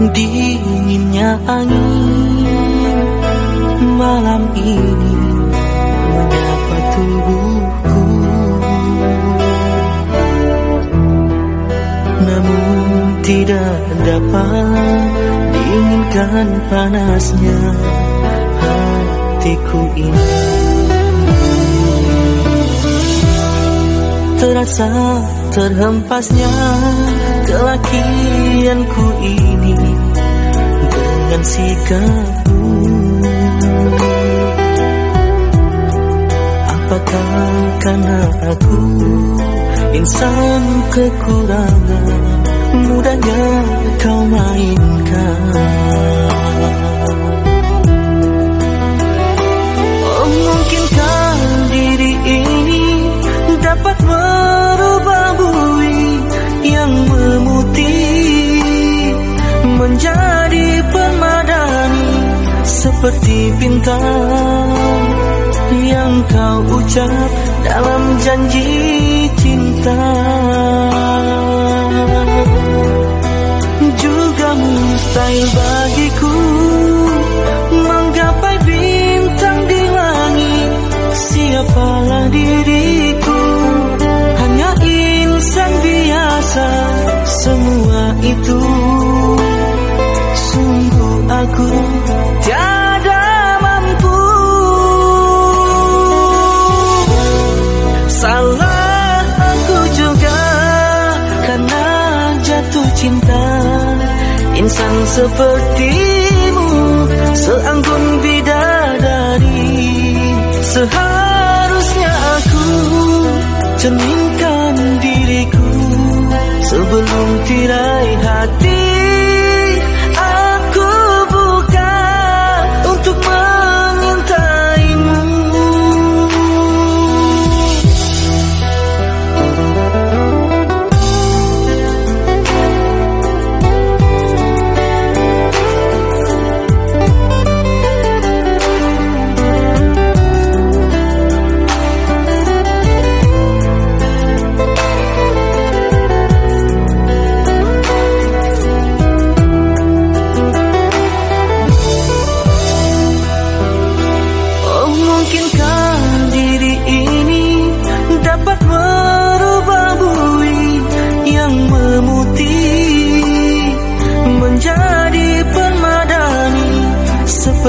Dinginnya angin malam ini menyapa tubuhku. Namun tidak dapat diinginkan panasnya hatiku ini. Terasa terhempasnya kelakianku ini dengan sikapmu Apakah karena aku insan kekurangan? Mudahnya kau mainkan seperti bintang yang kau ucap dalam janji cinta. Juga mustahil bagiku menggapai bintang di langit. Siapalah diriku cinta Insan sepertimu seanggun bidadari. Seharusnya aku cerminkan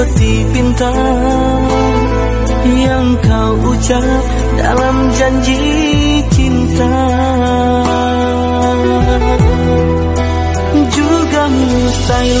seperti bintang Yang kau ucap dalam janji cinta. Juga mustahil